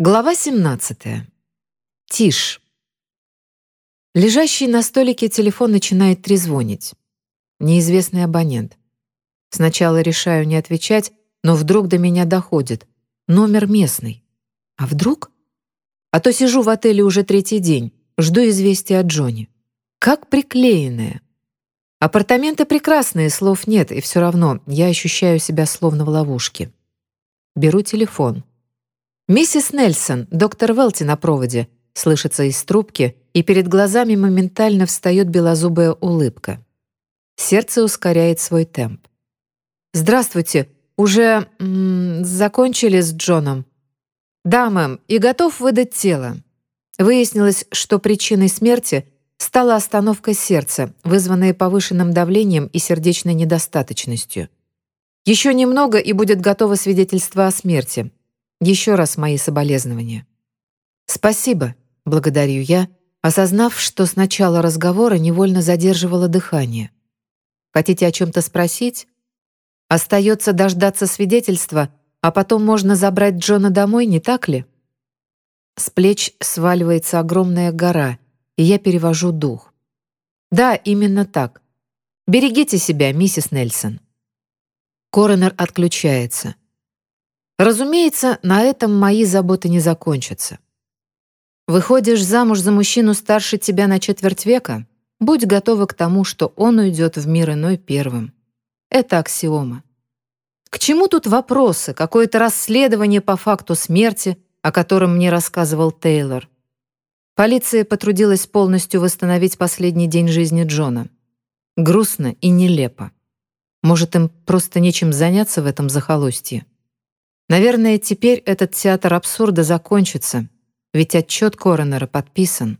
Глава 17. Тишь. Лежащий на столике телефон начинает трезвонить. Неизвестный абонент. Сначала решаю не отвечать, но вдруг до меня доходит. Номер местный. А вдруг? А то сижу в отеле уже третий день, жду известия от Джонни. Как приклеенная. Апартаменты прекрасные, слов нет, и все равно я ощущаю себя словно в ловушке. Беру телефон. «Миссис Нельсон, доктор Велти на проводе», слышится из трубки, и перед глазами моментально встает белозубая улыбка. Сердце ускоряет свой темп. «Здравствуйте, уже м -м, закончили с Джоном?» «Да, мэм, и готов выдать тело». Выяснилось, что причиной смерти стала остановка сердца, вызванная повышенным давлением и сердечной недостаточностью. Еще немного, и будет готово свидетельство о смерти. Еще раз мои соболезнования. Спасибо, благодарю я, осознав, что с начала разговора невольно задерживала дыхание. Хотите о чем-то спросить? Остается дождаться свидетельства, а потом можно забрать Джона домой, не так ли? С плеч сваливается огромная гора, и я перевожу дух. Да, именно так. Берегите себя, миссис Нельсон. Коронер отключается. Разумеется, на этом мои заботы не закончатся. Выходишь замуж за мужчину старше тебя на четверть века, будь готова к тому, что он уйдет в мир иной первым. Это аксиома. К чему тут вопросы, какое-то расследование по факту смерти, о котором мне рассказывал Тейлор? Полиция потрудилась полностью восстановить последний день жизни Джона. Грустно и нелепо. Может, им просто нечем заняться в этом захолустье? Наверное, теперь этот театр абсурда закончится, ведь отчет коронера подписан.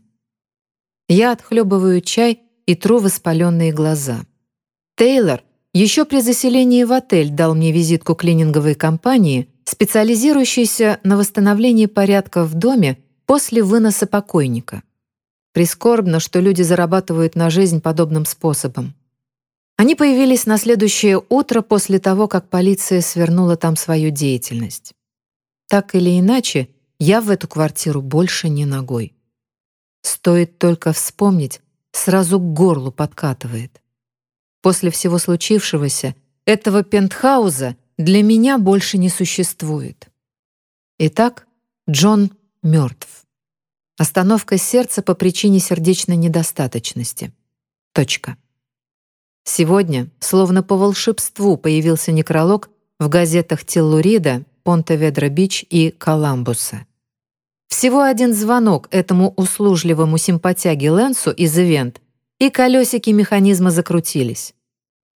Я отхлебываю чай и тру воспаленные глаза. Тейлор еще при заселении в отель дал мне визитку клининговой компании, специализирующейся на восстановлении порядка в доме после выноса покойника. Прискорбно, что люди зарабатывают на жизнь подобным способом. Они появились на следующее утро после того, как полиция свернула там свою деятельность. Так или иначе, я в эту квартиру больше не ногой. Стоит только вспомнить, сразу к горлу подкатывает. После всего случившегося этого пентхауза для меня больше не существует. Итак, Джон мертв. Остановка сердца по причине сердечной недостаточности. Точка. Сегодня, словно по волшебству, появился некролог в газетах Теллурида, Понте-Ведро-Бич и Коламбуса. Всего один звонок этому услужливому симпатяге Лэнсу из ивент, и колесики механизма закрутились.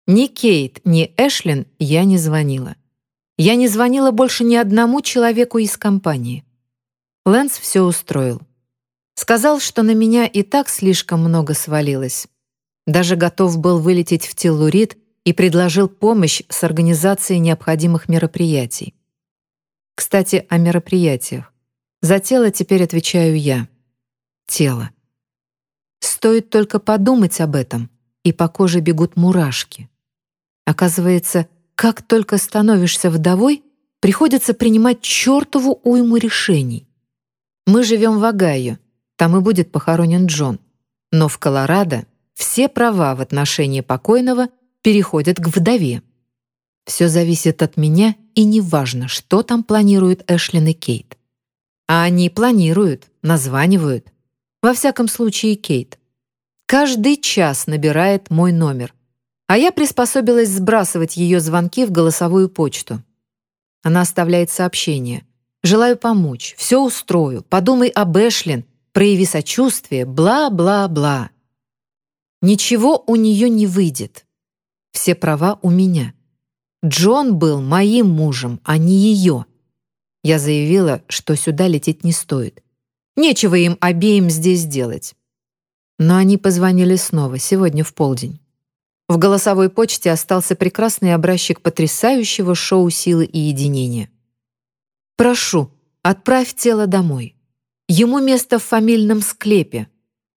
Ни Кейт, ни Эшлин я не звонила. Я не звонила больше ни одному человеку из компании. Лэнс все устроил. Сказал, что на меня и так слишком много свалилось, даже готов был вылететь в Теллурит и предложил помощь с организацией необходимых мероприятий. Кстати, о мероприятиях. За тело теперь отвечаю я. Тело. Стоит только подумать об этом, и по коже бегут мурашки. Оказывается, как только становишься вдовой, приходится принимать чертову уйму решений. Мы живем в Огайо, там и будет похоронен Джон. Но в Колорадо все права в отношении покойного переходят к вдове. Все зависит от меня, и неважно, что там планируют Эшлин и Кейт. А они планируют, названивают. Во всяком случае, Кейт. Каждый час набирает мой номер. А я приспособилась сбрасывать ее звонки в голосовую почту. Она оставляет сообщение. «Желаю помочь, все устрою, подумай об Эшлин, прояви сочувствие, бла-бла-бла». Ничего у нее не выйдет. Все права у меня. Джон был моим мужем, а не ее. Я заявила, что сюда лететь не стоит. Нечего им обеим здесь делать. Но они позвонили снова, сегодня в полдень. В голосовой почте остался прекрасный образчик потрясающего шоу «Силы и единения». «Прошу, отправь тело домой. Ему место в фамильном склепе.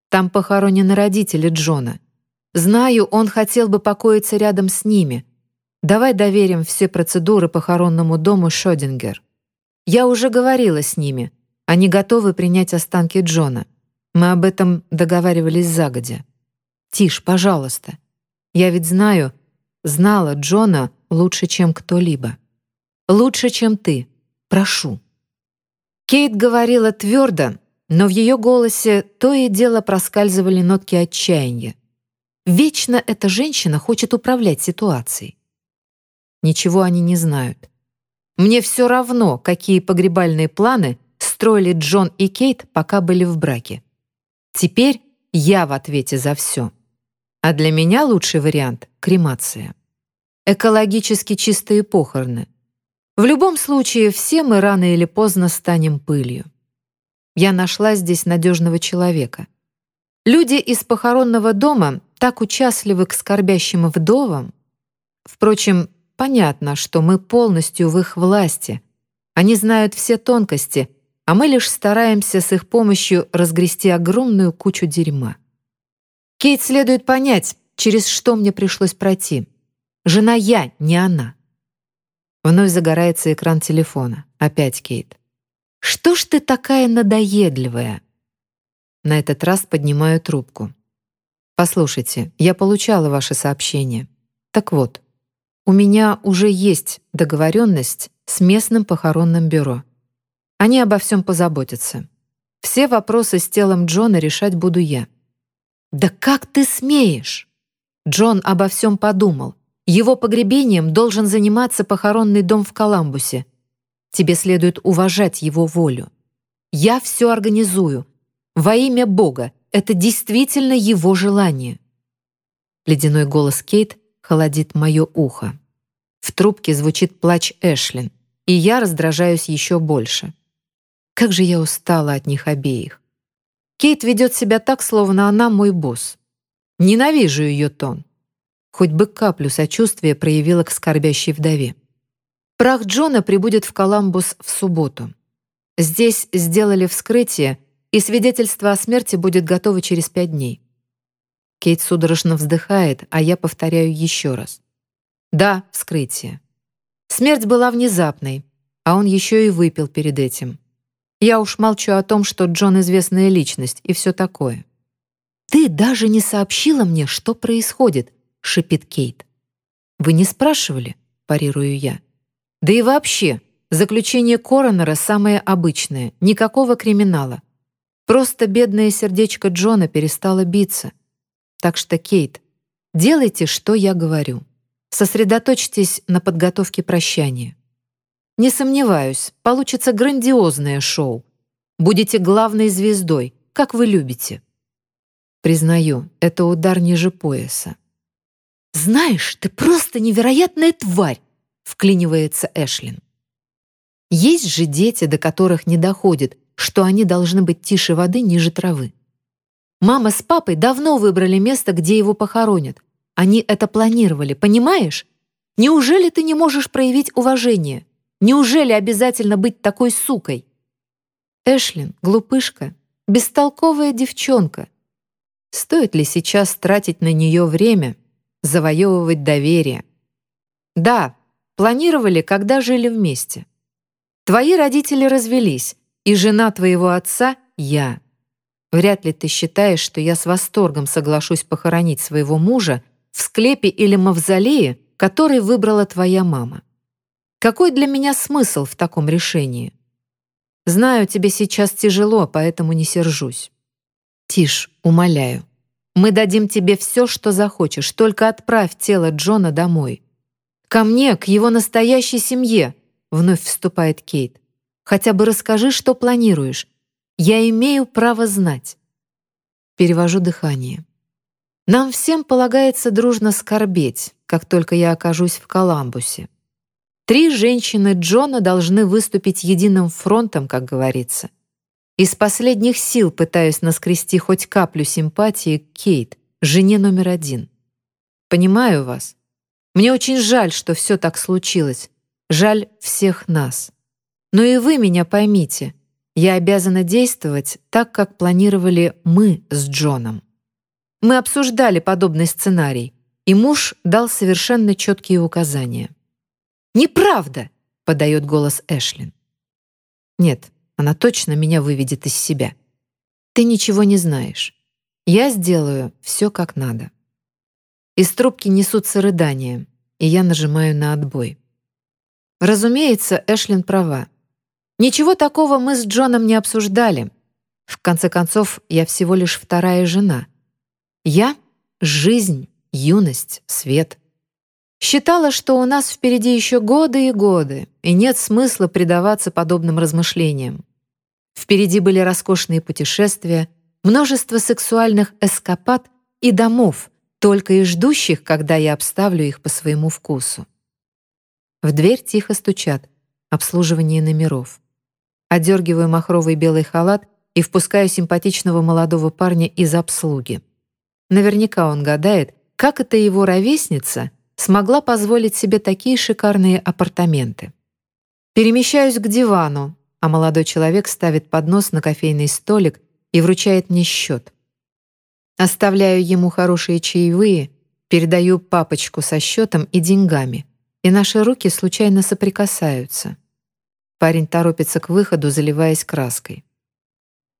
Там похоронены родители Джона. Знаю, он хотел бы покоиться рядом с ними. Давай доверим все процедуры похоронному дому Шодингер. Я уже говорила с ними. Они готовы принять останки Джона. Мы об этом договаривались загодя. Тише, пожалуйста. Я ведь знаю, знала Джона лучше, чем кто-либо. Лучше, чем ты. Прошу». Кейт говорила твердо, но в ее голосе то и дело проскальзывали нотки отчаяния. Вечно эта женщина хочет управлять ситуацией. Ничего они не знают. Мне все равно, какие погребальные планы строили Джон и Кейт, пока были в браке. Теперь я в ответе за все. А для меня лучший вариант — кремация. Экологически чистые похороны. В любом случае, все мы рано или поздно станем пылью. Я нашла здесь надежного человека. Люди из похоронного дома так участливы к скорбящим вдовам. Впрочем, понятно, что мы полностью в их власти. Они знают все тонкости, а мы лишь стараемся с их помощью разгрести огромную кучу дерьма. Кейт следует понять, через что мне пришлось пройти. Жена я, не она. Вновь загорается экран телефона. Опять Кейт. «Что ж ты такая надоедливая?» На этот раз поднимаю трубку. «Послушайте, я получала ваше сообщение. Так вот, у меня уже есть договоренность с местным похоронным бюро. Они обо всем позаботятся. Все вопросы с телом Джона решать буду я. «Да как ты смеешь?» Джон обо всем подумал. Его погребением должен заниматься похоронный дом в Коламбусе. Тебе следует уважать его волю. Я все организую. Во имя Бога. Это действительно его желание. Ледяной голос Кейт холодит мое ухо. В трубке звучит плач Эшлин, и я раздражаюсь еще больше. Как же я устала от них обеих. Кейт ведет себя так, словно она мой босс. Ненавижу ее тон. Хоть бы каплю сочувствия проявила к скорбящей вдове. Прах Джона прибудет в Коламбус в субботу. Здесь сделали вскрытие, и свидетельство о смерти будет готово через пять дней. Кейт судорожно вздыхает, а я повторяю еще раз. Да, вскрытие. Смерть была внезапной, а он еще и выпил перед этим. Я уж молчу о том, что Джон известная личность и все такое. «Ты даже не сообщила мне, что происходит», — шипит Кейт. «Вы не спрашивали?» — парирую я. «Да и вообще, заключение Коронера самое обычное, никакого криминала. Просто бедное сердечко Джона перестало биться. Так что, Кейт, делайте, что я говорю. Сосредоточьтесь на подготовке прощания. Не сомневаюсь, получится грандиозное шоу. Будете главной звездой, как вы любите. Признаю, это удар ниже пояса. «Знаешь, ты просто невероятная тварь!» — вклинивается Эшлин. Есть же дети, до которых не доходит, что они должны быть тише воды ниже травы. Мама с папой давно выбрали место, где его похоронят. Они это планировали, понимаешь? Неужели ты не можешь проявить уважение? Неужели обязательно быть такой сукой? Эшлин, глупышка, бестолковая девчонка. Стоит ли сейчас тратить на нее время, завоевывать доверие? Да, планировали, когда жили вместе. Твои родители развелись, и жена твоего отца — я. Вряд ли ты считаешь, что я с восторгом соглашусь похоронить своего мужа в склепе или мавзолее, который выбрала твоя мама. Какой для меня смысл в таком решении? Знаю, тебе сейчас тяжело, поэтому не сержусь. Тише, умоляю. Мы дадим тебе все, что захочешь, только отправь тело Джона домой. Ко мне, к его настоящей семье, вновь вступает Кейт. Хотя бы расскажи, что планируешь. Я имею право знать. Перевожу дыхание. Нам всем полагается дружно скорбеть, как только я окажусь в Коламбусе. Три женщины Джона должны выступить единым фронтом, как говорится. Из последних сил пытаюсь наскрести хоть каплю симпатии к Кейт, жене номер один. Понимаю вас. Мне очень жаль, что все так случилось. Жаль всех нас. Но и вы меня поймите. Я обязана действовать так, как планировали мы с Джоном. Мы обсуждали подобный сценарий, и муж дал совершенно четкие указания. «Неправда!» — подает голос Эшлин. «Нет, Она точно меня выведет из себя. Ты ничего не знаешь. Я сделаю все как надо. Из трубки несутся рыдания, и я нажимаю на отбой. Разумеется, Эшлин права. Ничего такого мы с Джоном не обсуждали. В конце концов, я всего лишь вторая жена. Я — жизнь, юность, свет. Считала, что у нас впереди еще годы и годы, и нет смысла предаваться подобным размышлениям. Впереди были роскошные путешествия, множество сексуальных эскапад и домов, только и ждущих, когда я обставлю их по своему вкусу. В дверь тихо стучат. Обслуживание номеров. Одергиваю махровый белый халат и впускаю симпатичного молодого парня из обслуги. Наверняка он гадает, как это его ровесница смогла позволить себе такие шикарные апартаменты. Перемещаюсь к дивану, а молодой человек ставит поднос на кофейный столик и вручает мне счет. Оставляю ему хорошие чаевые, передаю папочку со счетом и деньгами, и наши руки случайно соприкасаются. Парень торопится к выходу, заливаясь краской.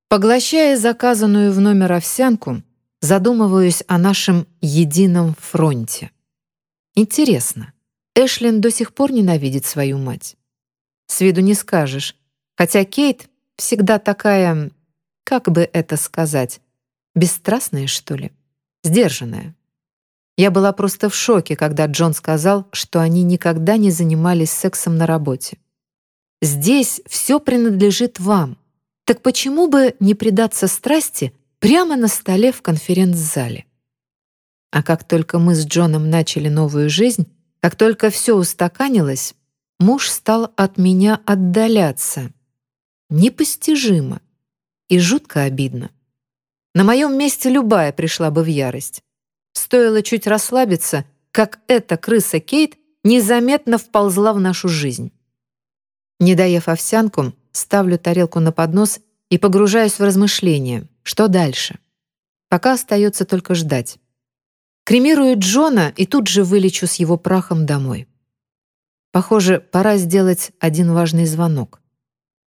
Поглощая заказанную в номер овсянку, задумываюсь о нашем едином фронте. Интересно, Эшлин до сих пор ненавидит свою мать? С виду не скажешь, хотя Кейт всегда такая, как бы это сказать, бесстрастная, что ли, сдержанная. Я была просто в шоке, когда Джон сказал, что они никогда не занимались сексом на работе. Здесь все принадлежит вам. Так почему бы не предаться страсти прямо на столе в конференц-зале. А как только мы с Джоном начали новую жизнь, как только все устаканилось, муж стал от меня отдаляться. Непостижимо и жутко обидно. На моем месте любая пришла бы в ярость. Стоило чуть расслабиться, как эта крыса Кейт незаметно вползла в нашу жизнь. Не доев овсянку, ставлю тарелку на поднос и погружаюсь в размышления — что дальше? Пока остается только ждать. Кремирую Джона и тут же вылечу с его прахом домой. Похоже, пора сделать один важный звонок.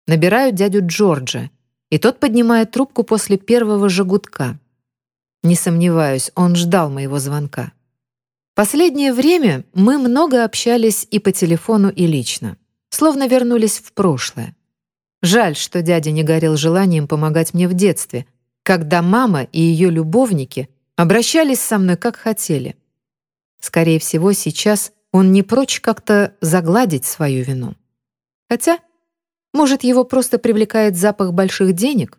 Набираю дядю Джорджа, и тот поднимает трубку после первого же Не сомневаюсь, он ждал моего звонка. Последнее время мы много общались и по телефону, и лично, словно вернулись в прошлое. Жаль, что дядя не горел желанием помогать мне в детстве — когда мама и ее любовники обращались со мной как хотели. Скорее всего, сейчас он не прочь как-то загладить свою вину. Хотя, может, его просто привлекает запах больших денег?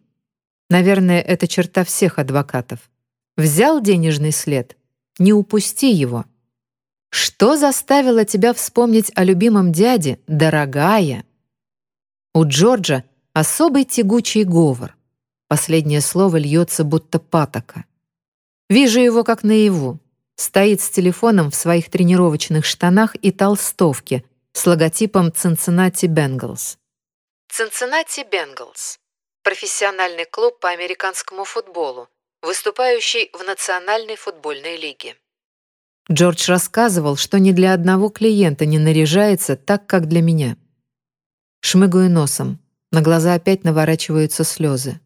Наверное, это черта всех адвокатов. Взял денежный след, не упусти его. Что заставило тебя вспомнить о любимом дяде, дорогая? У Джорджа особый тягучий говор. Последнее слово льется будто патока. Вижу его как наяву. Стоит с телефоном в своих тренировочных штанах и толстовке с логотипом Cincinnati Bengals. Cincinnati Bengals — профессиональный клуб по американскому футболу, выступающий в Национальной футбольной лиге. Джордж рассказывал, что ни для одного клиента не наряжается так, как для меня. Шмыгаю носом. На глаза опять наворачиваются слезы.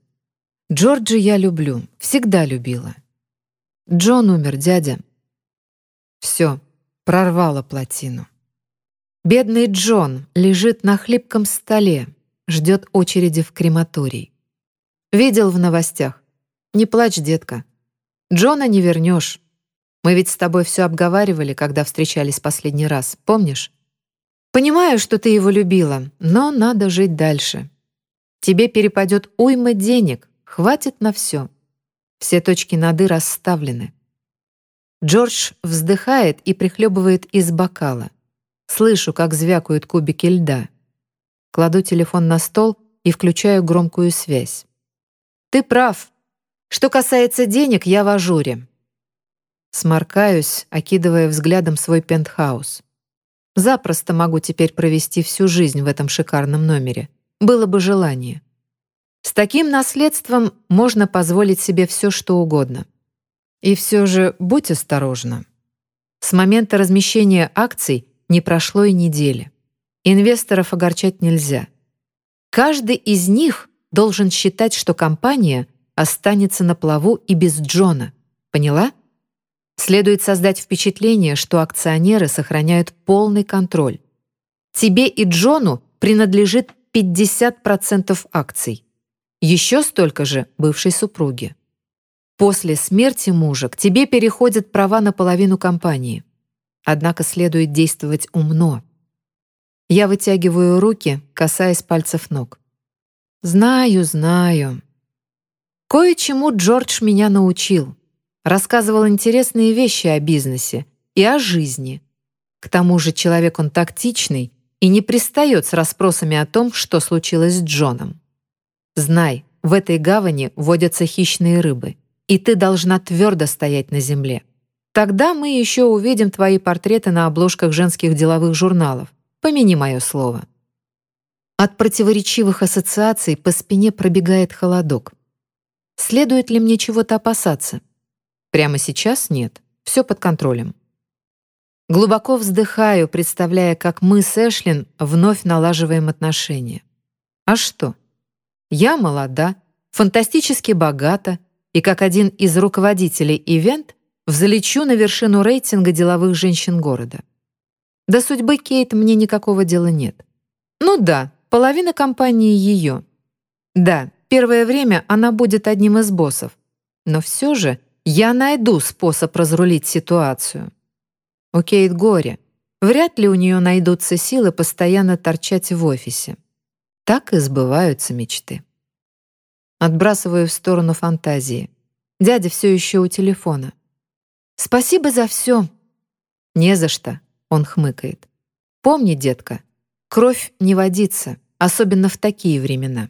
Джорджи я люблю, всегда любила. Джон умер, дядя. Все, прорвало плотину. Бедный Джон лежит на хлипком столе, ждет очереди в крематорий. Видел в новостях. Не плачь, детка. Джона не вернешь. Мы ведь с тобой все обговаривали, когда встречались последний раз, помнишь? Понимаю, что ты его любила, но надо жить дальше. Тебе перепадет уйма денег, Хватит на все. Все точки над «и» расставлены. Джордж вздыхает и прихлебывает из бокала. Слышу, как звякают кубики льда. Кладу телефон на стол и включаю громкую связь. «Ты прав. Что касается денег, я в ажуре». Сморкаюсь, окидывая взглядом свой пентхаус. Запросто могу теперь провести всю жизнь в этом шикарном номере. Было бы желание. С таким наследством можно позволить себе все, что угодно. И все же будь осторожна. С момента размещения акций не прошло и недели. Инвесторов огорчать нельзя. Каждый из них должен считать, что компания останется на плаву и без Джона. Поняла? Следует создать впечатление, что акционеры сохраняют полный контроль. Тебе и Джону принадлежит 50% акций. Еще столько же бывшей супруге. После смерти мужа к тебе переходят права на половину компании. Однако следует действовать умно. Я вытягиваю руки, касаясь пальцев ног. Знаю, знаю. Кое-чему Джордж меня научил. Рассказывал интересные вещи о бизнесе и о жизни. К тому же человек он тактичный и не пристает с расспросами о том, что случилось с Джоном. Знай, в этой гавани водятся хищные рыбы, и ты должна твердо стоять на земле. Тогда мы еще увидим твои портреты на обложках женских деловых журналов. Помяни мое слово. От противоречивых ассоциаций по спине пробегает холодок. Следует ли мне чего-то опасаться? Прямо сейчас нет. Все под контролем. Глубоко вздыхаю, представляя, как мы с Эшлин вновь налаживаем отношения. А что? Я молода, фантастически богата, и как один из руководителей ивент взлечу на вершину рейтинга деловых женщин города. До судьбы Кейт мне никакого дела нет. Ну да, половина компании ее. Да, первое время она будет одним из боссов. Но все же я найду способ разрулить ситуацию. У Кейт горе. Вряд ли у нее найдутся силы постоянно торчать в офисе. Так и сбываются мечты. Отбрасываю в сторону фантазии. Дядя все еще у телефона. «Спасибо за все». «Не за что», — он хмыкает. «Помни, детка, кровь не водится, особенно в такие времена».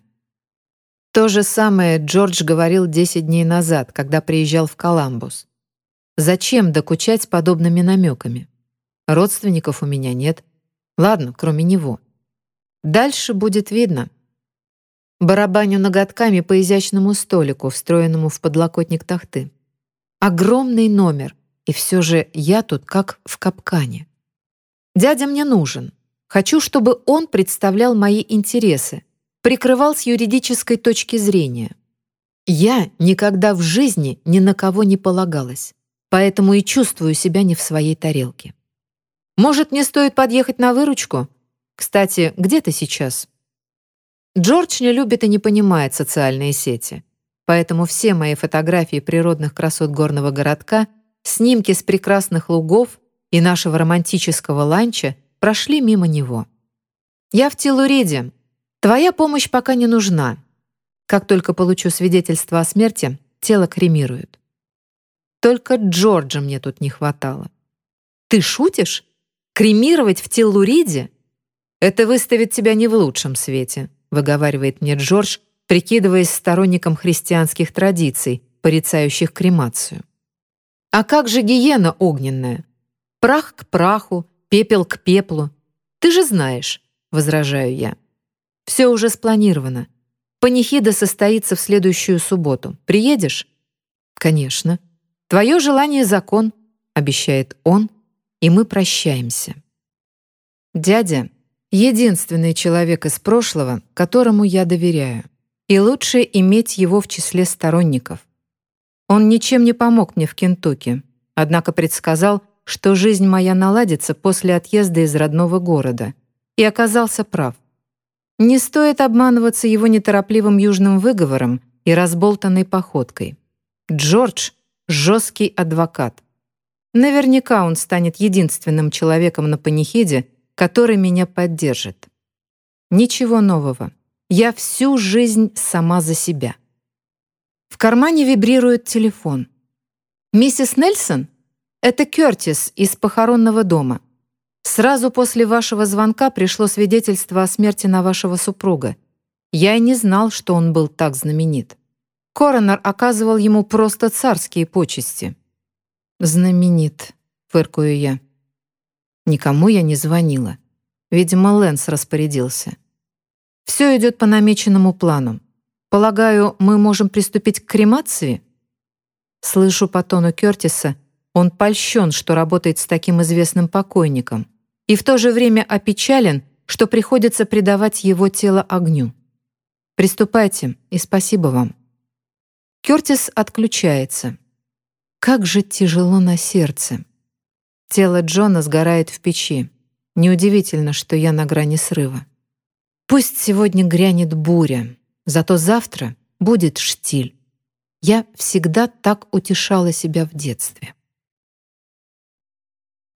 То же самое Джордж говорил 10 дней назад, когда приезжал в Коламбус. Зачем докучать подобными намеками? Родственников у меня нет. Ладно, кроме него. Дальше будет видно. Барабаню ноготками по изящному столику, встроенному в подлокотник тахты. Огромный номер, и все же я тут как в капкане. Дядя мне нужен. Хочу, чтобы он представлял мои интересы, прикрывал с юридической точки зрения. Я никогда в жизни ни на кого не полагалась, поэтому и чувствую себя не в своей тарелке. Может, мне стоит подъехать на выручку? Кстати, где ты сейчас? Джордж не любит и не понимает социальные сети. Поэтому все мои фотографии природных красот горного городка, снимки с прекрасных лугов и нашего романтического ланча прошли мимо него. «Я в Телуриде. Твоя помощь пока не нужна. Как только получу свидетельство о смерти, тело кремируют. Только Джорджа мне тут не хватало. Ты шутишь? Кремировать в Теллуриде? Это выставит тебя не в лучшем свете, выговаривает мне Джордж, прикидываясь сторонником христианских традиций, порицающих кремацию. А как же гиена огненная? Прах к праху, пепел к пеплу. Ты же знаешь, возражаю я. Все уже спланировано. Панихида состоится в следующую субботу. Приедешь? Конечно. Твое желание — закон, обещает он, и мы прощаемся. Дядя — единственный человек из прошлого, которому я доверяю и лучше иметь его в числе сторонников. Он ничем не помог мне в Кентукки, однако предсказал, что жизнь моя наладится после отъезда из родного города, и оказался прав. Не стоит обманываться его неторопливым южным выговором и разболтанной походкой. Джордж — жесткий адвокат. Наверняка он станет единственным человеком на панихиде, который меня поддержит. Ничего нового. Я всю жизнь сама за себя. В кармане вибрирует телефон. «Миссис Нельсон? Это Кёртис из похоронного дома. Сразу после вашего звонка пришло свидетельство о смерти на вашего супруга. Я и не знал, что он был так знаменит. Коронер оказывал ему просто царские почести». «Знаменит», — фыркую я. Никому я не звонила. Видимо, Лэнс распорядился. Все идет по намеченному плану. Полагаю, мы можем приступить к кремации? Слышу по тону Кёртиса, он польщен, что работает с таким известным покойником, и в то же время опечален, что приходится предавать его тело огню. Приступайте, и спасибо вам. Кёртис отключается. Как же тяжело на сердце. Тело Джона сгорает в печи. Неудивительно, что я на грани срыва. Пусть сегодня грянет буря, зато завтра будет штиль. Я всегда так утешала себя в детстве.